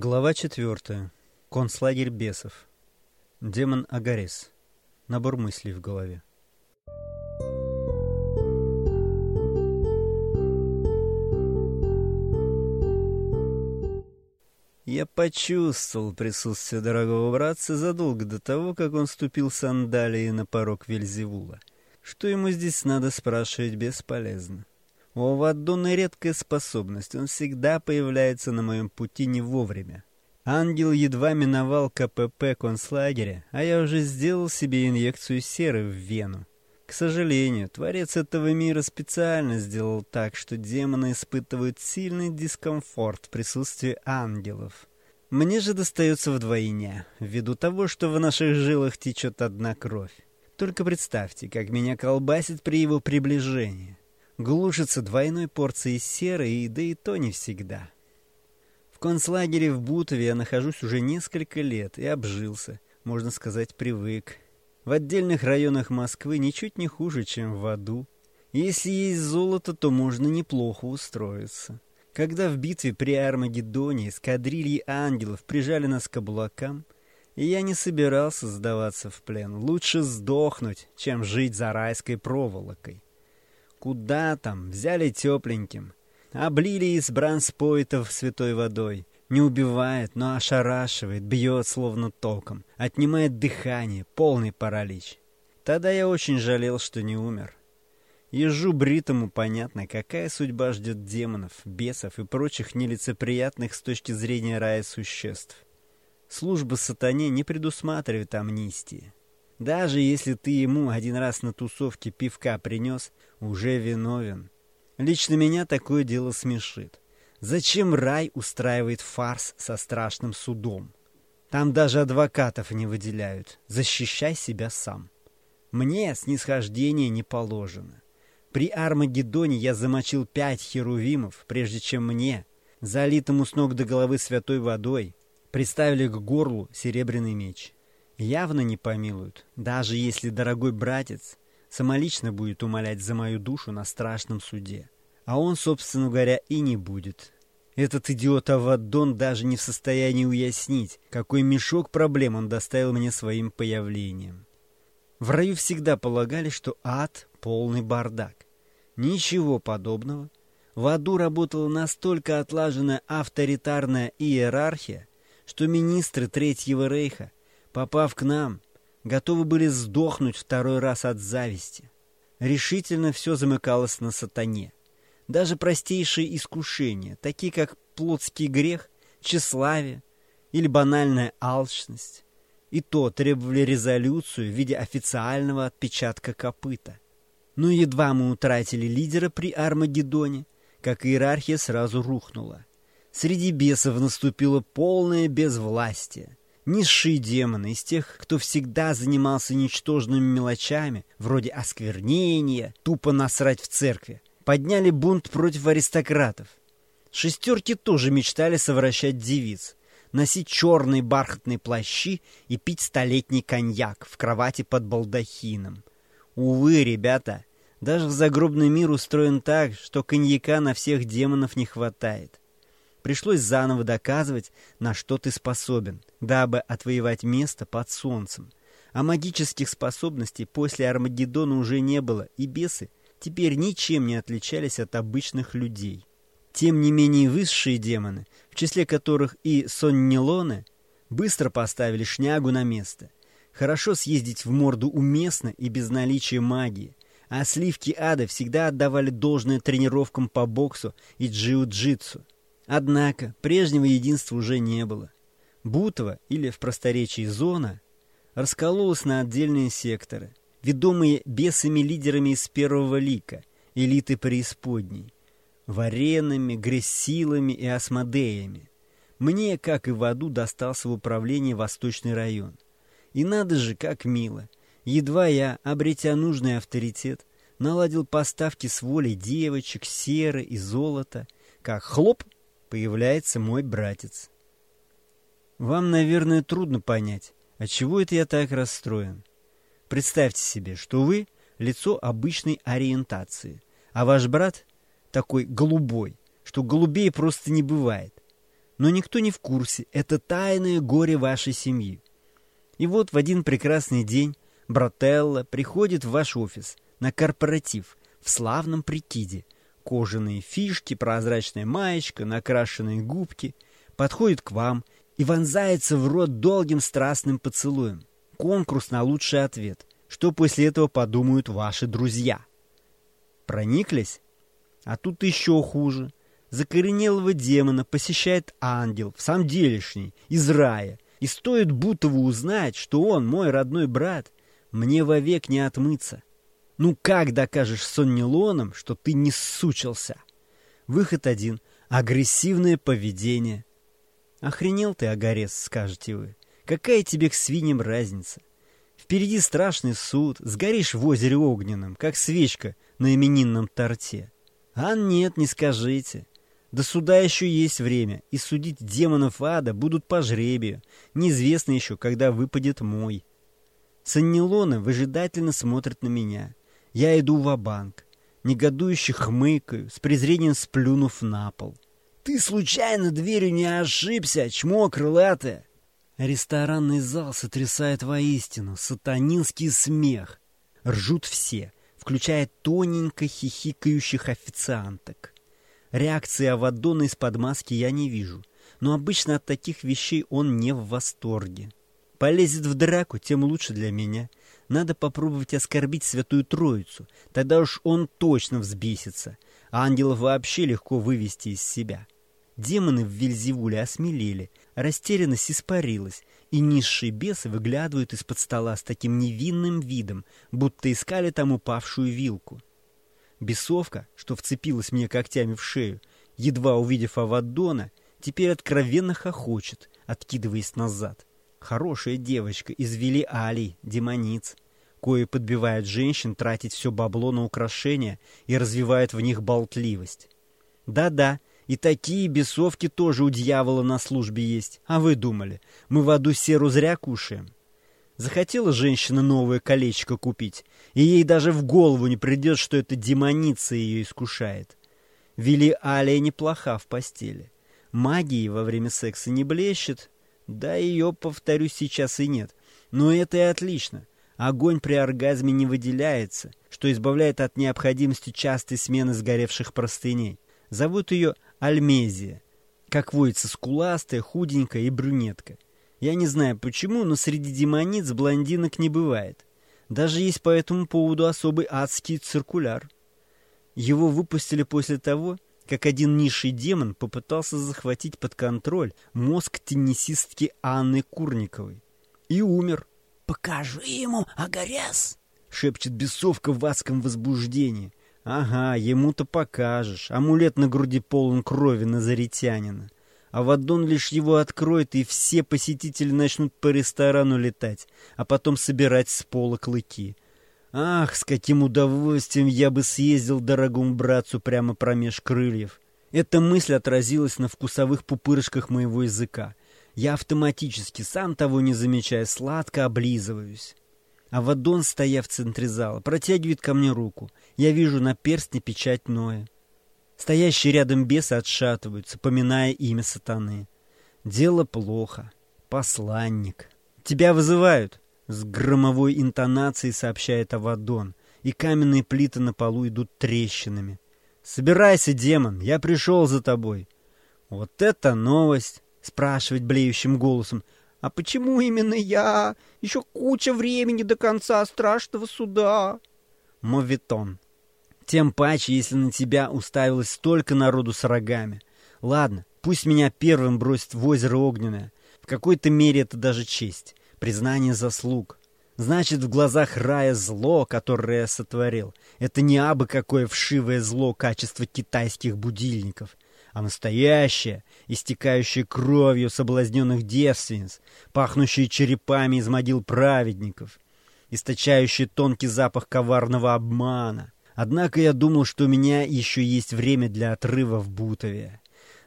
Глава четвертая. Концлагерь бесов. Демон Агарис. Набор мыслей в голове. Я почувствовал присутствие дорогого братца задолго до того, как он ступил сандалии на порог Вельзевула. Что ему здесь надо спрашивать бесполезно. У Аваддона редкая способность, он всегда появляется на моем пути не вовремя. Ангел едва миновал КПП концлагеря, а я уже сделал себе инъекцию серы в вену. К сожалению, Творец этого мира специально сделал так, что демоны испытывают сильный дискомфорт в присутствии ангелов. Мне же достается вдвойне, ввиду того, что в наших жилах течет одна кровь. Только представьте, как меня колбасит при его приближении глушится двойной порцией серы, и да и то не всегда. В концлагере в Бутове я нахожусь уже несколько лет и обжился, можно сказать, привык. В отдельных районах Москвы ничуть не хуже, чем в аду. Если есть золото, то можно неплохо устроиться. Когда в битве при Армагеддоне эскадрильи ангелов прижали нас к облакам, я не собирался сдаваться в плен, лучше сдохнуть, чем жить за райской проволокой. Куда там? Взяли тепленьким. Облили из бранспойтов святой водой. Не убивает, но ошарашивает, бьет словно током. Отнимает дыхание, полный паралич. Тогда я очень жалел, что не умер. Ежу бритому понятно, какая судьба ждет демонов, бесов и прочих нелицеприятных с точки зрения рая существ. Служба сатане не предусматривает амнистии. Даже если ты ему один раз на тусовке пивка принес, уже виновен. Лично меня такое дело смешит. Зачем рай устраивает фарс со страшным судом? Там даже адвокатов не выделяют. Защищай себя сам. Мне снисхождение не положено. При Армагеддоне я замочил пять херувимов, прежде чем мне, залитому с ног до головы святой водой, приставили к горлу серебряный меч явно не помилуют, даже если дорогой братец самолично будет умолять за мою душу на страшном суде. А он, собственно говоря, и не будет. Этот идиот Аваддон даже не в состоянии уяснить, какой мешок проблем он доставил мне своим появлением. В раю всегда полагали, что ад — полный бардак. Ничего подобного. В аду работала настолько отлаженная авторитарная иерархия, что министры Третьего Рейха попав к нам, готовы были сдохнуть второй раз от зависти. Решительно все замыкалось на сатане. Даже простейшие искушения, такие как плотский грех, тщеславие или банальная алчность, и то требовали резолюцию в виде официального отпечатка копыта. Но едва мы утратили лидера при Армагеддоне, как иерархия сразу рухнула. Среди бесов наступило полное безвластие. Низшие демоны из тех, кто всегда занимался ничтожными мелочами, вроде осквернения, тупо насрать в церкви, подняли бунт против аристократов. Шестерки тоже мечтали совращать девиц, носить черные бархатные плащи и пить столетний коньяк в кровати под балдахином. Увы, ребята, даже загробный мир устроен так, что коньяка на всех демонов не хватает. Пришлось заново доказывать, на что ты способен, дабы отвоевать место под солнцем. А магических способностей после Армагеддона уже не было, и бесы теперь ничем не отличались от обычных людей. Тем не менее высшие демоны, в числе которых и Соннилоны, быстро поставили шнягу на место. Хорошо съездить в морду уместно и без наличия магии, а сливки ада всегда отдавали должное тренировкам по боксу и джиу-джитсу. Однако прежнего единства уже не было. Бутово, или в просторечии зона, раскололась на отдельные секторы, ведомые бесами-лидерами из первого лика, элиты преисподней, варенами, грессилами и осмодеями. Мне, как и в аду, достался в управлении Восточный район. И надо же, как мило. Едва я, обретя нужный авторитет, наладил поставки с волей девочек, серы и золота, как хлоп — появляется мой братец. Вам, наверное, трудно понять, отчего это я так расстроен. Представьте себе, что вы — лицо обычной ориентации, а ваш брат такой голубой, что голубей просто не бывает. но никто не в курсе. Это тайное горе вашей семьи. И вот в один прекрасный день Брателла приходит в ваш офис на корпоратив в славном прикиде. Кожаные фишки, прозрачная маечка, накрашенные губки. Подходит к вам и вонзается в рот долгим страстным поцелуем. Конкурс на лучший ответ. Что после этого подумают ваши друзья? Прониклись? А тут еще хуже. Закоренелого демона посещает ангел, в самом делешний, из рая. И стоит Бутову узнать, что он мой родной брат, мне вовек не отмыться. Ну как докажешь Соннилоном, что ты не сучился? Выход один — агрессивное поведение. Охренел ты, Агарес, скажете вы. Какая тебе к свиньям разница? Впереди страшный суд, сгоришь в озере огненном, как свечка на именинном торте. А нет, не скажите. До суда еще есть время, и судить демонов ада будут по жребию. Неизвестно еще, когда выпадет мой. Саннилоны выжидательно смотрят на меня. Я иду в банк негодующе хмыкаю, с презрением сплюнув на пол. «Ты случайно дверью не ошибся, чмо крылатое?» Ресторанный зал сотрясает воистину сатанинский смех. Ржут все, включая тоненько хихикающих официанток. Реакции Авадона из-под маски я не вижу, но обычно от таких вещей он не в восторге. Полезет в драку, тем лучше для меня. Надо попробовать оскорбить Святую Троицу, тогда уж он точно взбесится, а ангелов вообще легко вывести из себя. Демоны в Вильзевуле осмелели, растерянность испарилась, и низшие бесы выглядывают из-под стола с таким невинным видом, будто искали там упавшую вилку. Бесовка, что вцепилась мне когтями в шею, едва увидев Авадона, теперь откровенно хохочет, откидываясь назад. Хорошая девочка из Вили Али, демониц, кое подбивает женщин тратить все бабло на украшения и развивает в них болтливость. Да-да, и такие бесовки тоже у дьявола на службе есть. А вы думали, мы в аду серу зря кушаем? Захотела женщина новое колечко купить, и ей даже в голову не придет, что это демоница ее искушает. Вели Алия неплоха в постели. Магии во время секса не блещет, да ее, повторюсь, сейчас и нет. Но это и отлично. Огонь при оргазме не выделяется, что избавляет от необходимости частой смены сгоревших простыней. Зовут ее Альмезия. Как водится, скуластая, худенькая и брюнетка. Я не знаю почему, но среди демониц блондинок не бывает. Даже есть по этому поводу особый адский циркуляр. Его выпустили после того, как один низший демон попытался захватить под контроль мозг теннисистки Анны Курниковой. И умер. «Покажи ему, Агарес!» — шепчет бесовка в адском возбуждении. «Ага, ему-то покажешь. Амулет на груди полон крови назаритянина. А Вадон лишь его откроет, и все посетители начнут по ресторану летать, а потом собирать с пола клыки». Ах, с каким удовольствием я бы съездил дорогому братцу прямо промеж крыльев. Эта мысль отразилась на вкусовых пупырышках моего языка. Я автоматически, сам того не замечая, сладко облизываюсь. А Вадон, стоя в центре зала, протягивает ко мне руку. Я вижу на перстне печать Ноя. Стоящие рядом бесы отшатываются, поминая имя сатаны. Дело плохо. Посланник. Тебя вызывают. С громовой интонацией сообщает Авадон, и каменные плиты на полу идут трещинами. «Собирайся, демон, я пришел за тобой». «Вот это новость!» — спрашивает блеющим голосом. «А почему именно я? Еще куча времени до конца страшного суда!» Моветон. Тем паче, если на тебя уставилось столько народу с рогами. Ладно, пусть меня первым бросит в озеро Огненное. В какой-то мере это даже честь признание заслуг. Значит, в глазах рая зло, которое я сотворил, это не абы какое вшивое зло качества китайских будильников, а настоящее, истекающее кровью соблазненных девственниц, пахнущее черепами из могил праведников, источающее тонкий запах коварного обмана. Однако я думал, что у меня еще есть время для отрыва в Бутове.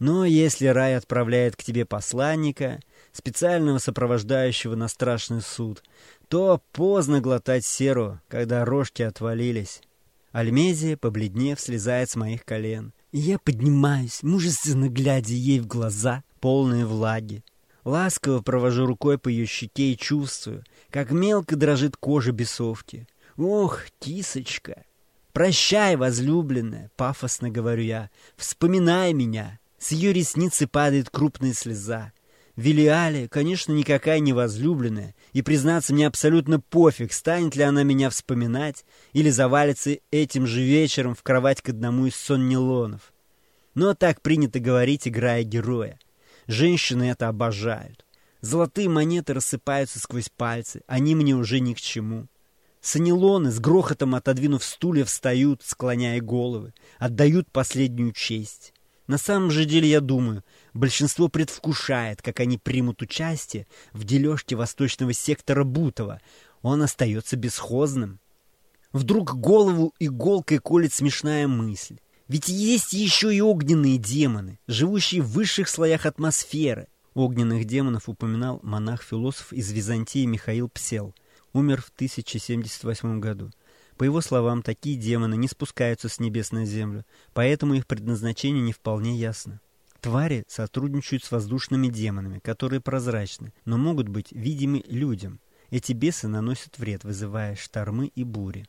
Но если рай отправляет к тебе посланника, специального сопровождающего на страшный суд, то поздно глотать серу, когда рожки отвалились. Альмезия, побледнев, слезает с моих колен. И я поднимаюсь, мужественно глядя ей в глаза — полные влаги. Ласково провожу рукой по ее щеке и чувствую, как мелко дрожит кожа бесовки. Ох, кисочка! Прощай, возлюбленная, пафосно говорю я, вспоминай меня. С ее ресницы падает крупная слеза. Велиале, конечно, никакая не возлюбленная, и, признаться, мне абсолютно пофиг, станет ли она меня вспоминать или завалится этим же вечером в кровать к одному из соннилонов. Но так принято говорить, играя героя. Женщины это обожают. Золотые монеты рассыпаются сквозь пальцы, они мне уже ни к чему. Санилоны, с грохотом отодвинув стулья, встают, склоняя головы, отдают последнюю честь. На самом же деле, я думаю, большинство предвкушает, как они примут участие в дележке восточного сектора Бутова. Он остается бесхозным. Вдруг голову иголкой колет смешная мысль. Ведь есть еще и огненные демоны, живущие в высших слоях атмосферы. Огненных демонов упоминал монах-философ из Византии Михаил Псел. Умер в 1078 году. По его словам, такие демоны не спускаются с небес на землю, поэтому их предназначение не вполне ясно. Твари сотрудничают с воздушными демонами, которые прозрачны, но могут быть видимы людям. Эти бесы наносят вред, вызывая штормы и бури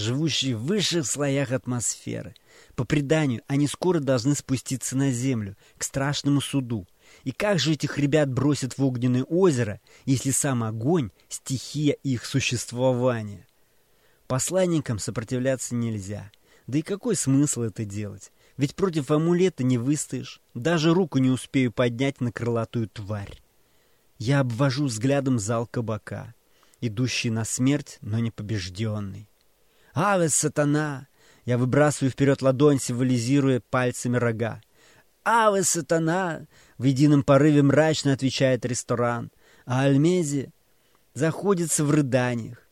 живущие в высших слоях атмосферы. По преданию, они скоро должны спуститься на землю, к страшному суду. И как же этих ребят бросят в огненное озеро, если сам огонь — стихия их существования? Посланникам сопротивляться нельзя. Да и какой смысл это делать? Ведь против амулета не выстоишь. Даже руку не успею поднять на крылатую тварь. Я обвожу взглядом зал кабака, идущий на смерть, но не побежденный. «Аве, сатана!» Я выбрасываю вперед ладонь, символизируя пальцами рога. «Аве, сатана!» В едином порыве мрачно отвечает ресторан. А Альмези заходится в рыданиях.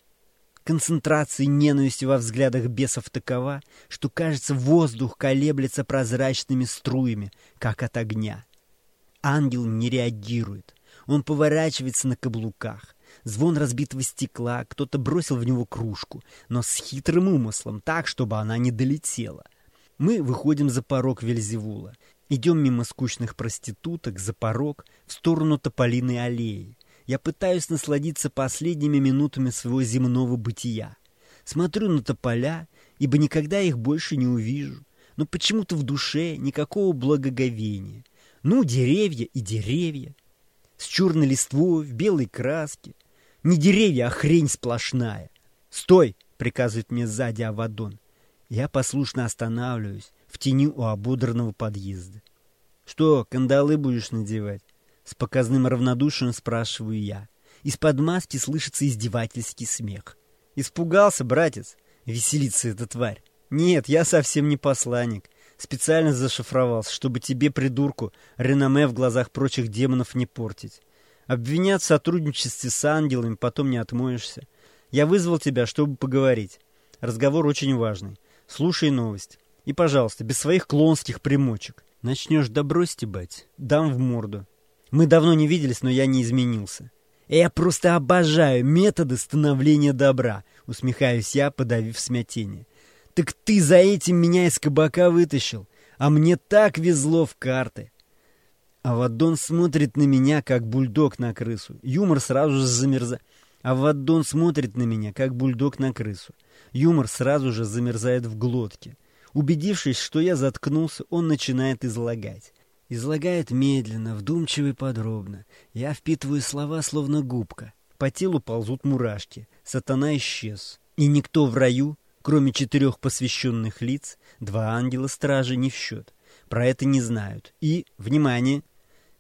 Концентрация ненависти во взглядах бесов такова, что, кажется, воздух колеблется прозрачными струями, как от огня. Ангел не реагирует. Он поворачивается на каблуках звон разбитого стекла, кто-то бросил в него кружку, но с хитрым умыслом, так, чтобы она не долетела. Мы выходим за порог Вельзевула, идем мимо скучных проституток, за порог, в сторону Тополиной аллеи. Я пытаюсь насладиться последними минутами своего земного бытия. Смотрю на тополя, ибо никогда их больше не увижу, но почему-то в душе никакого благоговения. Ну, деревья и деревья, с черной листвой, в белой краске, не деревья, а хрень сплошная. «Стой!» — приказывает мне сзади Авадон. Я послушно останавливаюсь в тени у ободранного подъезда. «Что, кандалы будешь надевать?» С показным равнодушием спрашиваю я. Из-под маски слышится издевательский смех. «Испугался, братец?» — веселится эта тварь. «Нет, я совсем не посланник. Специально зашифровался, чтобы тебе, придурку, реноме в глазах прочих демонов не портить. Обвинять в сотрудничестве с ангелами потом не отмоешься. Я вызвал тебя, чтобы поговорить. Разговор очень важный. Слушай новость. И, пожалуйста, без своих клонских примочек. Начнешь добро стебать, дам в морду. Мы давно не виделись, но я не изменился. Я просто обожаю методы становления добра, усмехаюсь я, подавив смятение. Так ты за этим меня из кабака вытащил, а мне так везло в карты. Авадон смотрит на меня, как бульдог на крысу. Юмор сразу же замерзает. Авадон смотрит на меня, как бульдог на крысу. Юмор сразу же замерзает в глотке. Убедившись, что я заткнулся, он начинает излагать. Излагает медленно, вдумчиво и подробно. Я впитываю слова, словно губка. По телу ползут мурашки. Сатана исчез. И никто в раю, кроме четырех посвященных лиц, два ангела-стражи не в счет. Про это не знают. И, внимание,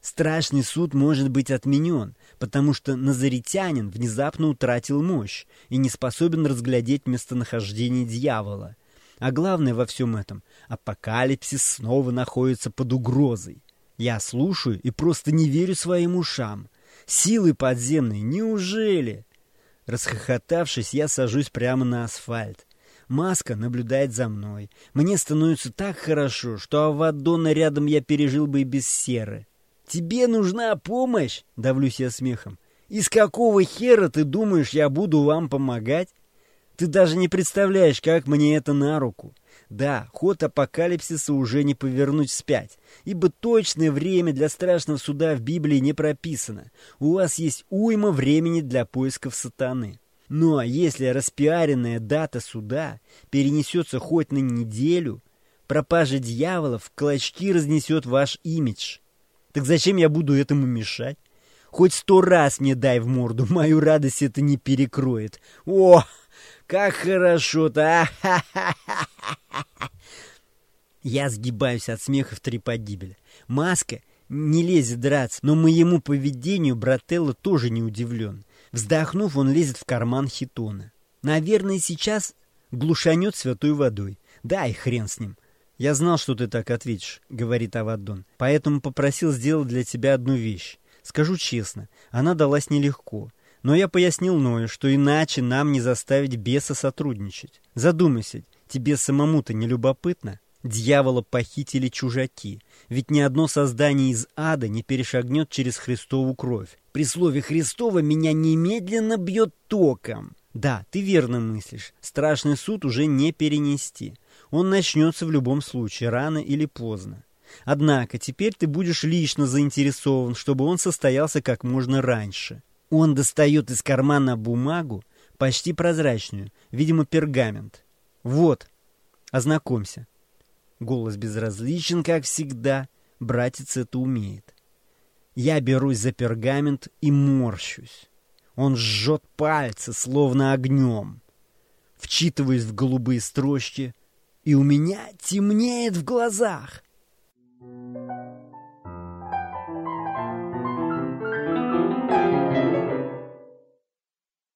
страшный суд может быть отменен, потому что назаритянин внезапно утратил мощь и не способен разглядеть местонахождение дьявола. А главное во всем этом — апокалипсис снова находится под угрозой. Я слушаю и просто не верю своим ушам. Силы подземные, неужели? Расхохотавшись, я сажусь прямо на асфальт. Маска наблюдает за мной. Мне становится так хорошо, что Авадона рядом я пережил бы и без серы. «Тебе нужна помощь?» — давлюсь я смехом. «Из какого хера ты думаешь, я буду вам помогать? Ты даже не представляешь, как мне это на руку. Да, ход апокалипсиса уже не повернуть вспять, ибо точное время для страшного суда в Библии не прописано. У вас есть уйма времени для поисков сатаны. Ну а если распиаренная дата суда перенесется хоть на неделю, пропажа дьявола в клочки разнесет ваш имидж. Так зачем я буду этому мешать? Хоть сто раз мне дай в морду, мою радость это не перекроет. О, как хорошо-то! А! Я сгибаюсь от смеха в три погибели. Маска не лезет драться, но моему поведению брателло тоже не удивлен. Вздохнув, он лезет в карман хитона. Наверное, сейчас глушанет святой водой. Да, и хрен с ним. «Я знал, что ты так ответишь», — говорит Авадон. «Поэтому попросил сделать для тебя одну вещь. Скажу честно, она далась нелегко. Но я пояснил Ною, что иначе нам не заставить беса сотрудничать. Задумайся, тебе самому-то не любопытно? Дьявола похитили чужаки, ведь ни одно создание из ада не перешагнет через Христову кровь. При слове «Христова» меня немедленно бьет током. Да, ты верно мыслишь, страшный суд уже не перенести. Он начнется в любом случае, рано или поздно. Однако теперь ты будешь лично заинтересован, чтобы он состоялся как можно раньше. Он достает из кармана бумагу, почти прозрачную, видимо, пергамент. Вот, ознакомься. Голос безразличен, как всегда. Братец это умеет. Я берусь за пергамент и морщусь. Он жжет пальцы, словно огнем. Вчитываюсь в голубые строчки, и у меня темнеет в глазах. Thank you.